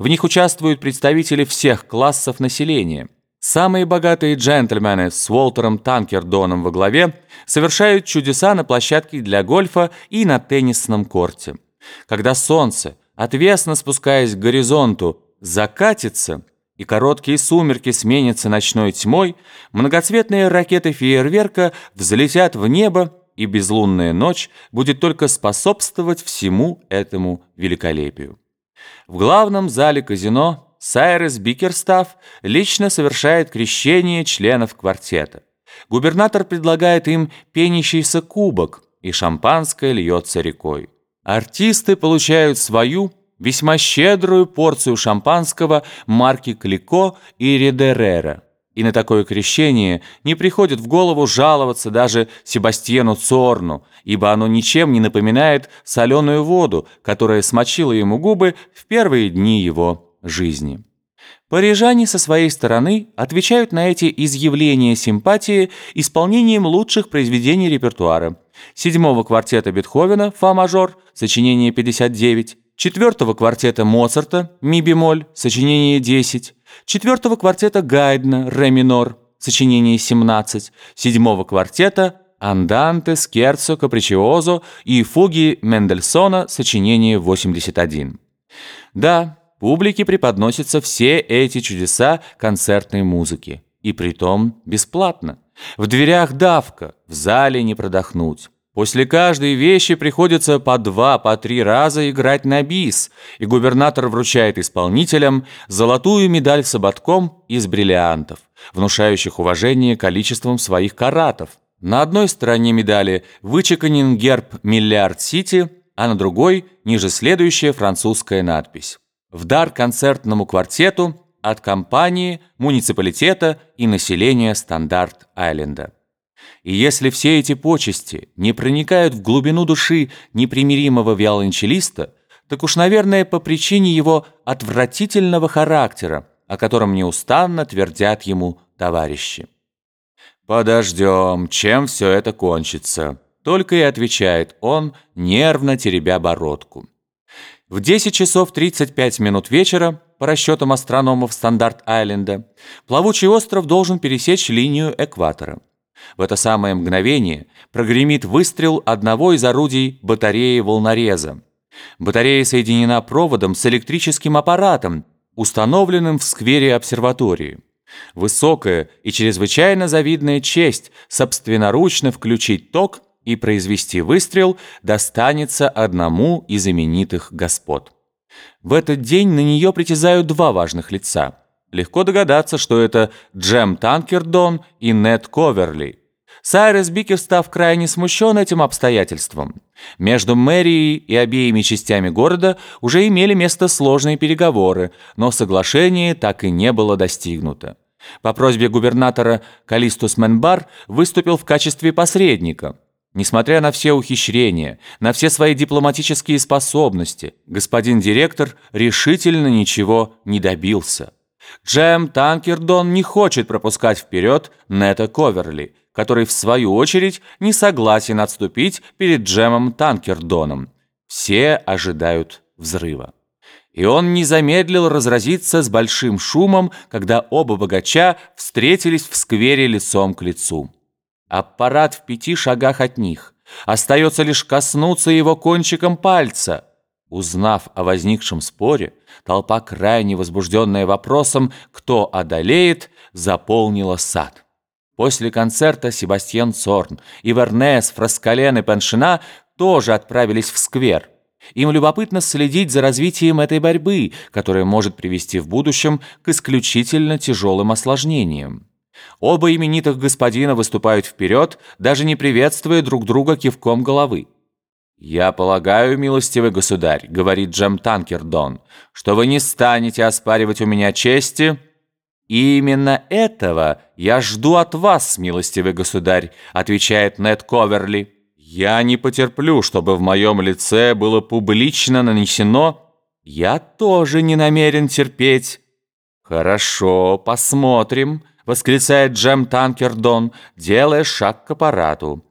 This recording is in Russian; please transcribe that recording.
В них участвуют представители всех классов населения. Самые богатые джентльмены с Уолтером Танкердоном во главе совершают чудеса на площадке для гольфа и на теннисном корте. Когда солнце, отвесно спускаясь к горизонту, закатится, и короткие сумерки сменятся ночной тьмой, многоцветные ракеты фейерверка взлетят в небо, и безлунная ночь будет только способствовать всему этому великолепию. В главном зале казино Сайрес Бикерстав лично совершает крещение членов квартета. Губернатор предлагает им пенящийся кубок, и шампанское льется рекой. Артисты получают свою весьма щедрую порцию шампанского марки Клико и Редерера. И на такое крещение не приходит в голову жаловаться даже Себастьену Цорну, ибо оно ничем не напоминает соленую воду, которая смочила ему губы в первые дни его жизни. Парижане со своей стороны отвечают на эти изъявления симпатии исполнением лучших произведений репертуара. Седьмого квартета Бетховена «Фа-мажор», сочинение 59, четвертого квартета Моцарта «Ми-бемоль», сочинение 10, четвертого квартета Гайдна «Ре минор», сочинение 17, седьмого квартета «Анданте», «Скерцо», «Капричиозо» и «Фуги» Мендельсона, сочинение 81. Да, публике преподносятся все эти чудеса концертной музыки. И притом бесплатно. В дверях давка, в зале не продохнуть. После каждой вещи приходится по два, по три раза играть на бис, и губернатор вручает исполнителям золотую медаль с ободком из бриллиантов, внушающих уважение количеством своих каратов. На одной стороне медали вычеканен герб «Миллиард Сити», а на другой – ниже следующая французская надпись. В дар концертному квартету от компании, муниципалитета и населения Стандарт-Айленда. И если все эти почести не проникают в глубину души непримиримого виолончелиста, так уж, наверное, по причине его отвратительного характера, о котором неустанно твердят ему товарищи. «Подождем, чем все это кончится», — только и отвечает он, нервно теребя бородку. В 10 часов 35 минут вечера, по расчетам астрономов Стандарт-Айленда, плавучий остров должен пересечь линию экватора. В это самое мгновение прогремит выстрел одного из орудий батареи волнореза. Батарея соединена проводом с электрическим аппаратом, установленным в сквере обсерватории. Высокая и чрезвычайно завидная честь собственноручно включить ток и произвести выстрел достанется одному из именитых господ. В этот день на нее притязают два важных лица – Легко догадаться, что это Джем Танкердон и Нед Коверли. Сайрес Бикерстав крайне смущен этим обстоятельством. Между мэрией и обеими частями города уже имели место сложные переговоры, но соглашение так и не было достигнуто. По просьбе губернатора Калистус Менбар выступил в качестве посредника. Несмотря на все ухищрения, на все свои дипломатические способности, господин директор решительно ничего не добился. Джем Танкердон не хочет пропускать вперед Нета Коверли, который, в свою очередь, не согласен отступить перед Джемом Танкердоном. Все ожидают взрыва. И он не замедлил разразиться с большим шумом, когда оба богача встретились в сквере лицом к лицу. Аппарат в пяти шагах от них. Остается лишь коснуться его кончиком пальца – Узнав о возникшем споре, толпа, крайне возбужденная вопросом «кто одолеет?», заполнила сад. После концерта Себастьян Цорн и Вернес, Фраскален и Пеншина тоже отправились в сквер. Им любопытно следить за развитием этой борьбы, которая может привести в будущем к исключительно тяжелым осложнениям. Оба именитых господина выступают вперед, даже не приветствуя друг друга кивком головы. «Я полагаю, милостивый государь», — говорит Джем Танкердон, «что вы не станете оспаривать у меня чести». И «Именно этого я жду от вас, милостивый государь», — отвечает Нед Коверли. «Я не потерплю, чтобы в моем лице было публично нанесено...» «Я тоже не намерен терпеть». «Хорошо, посмотрим», — восклицает Джем Танкердон, делая шаг к аппарату.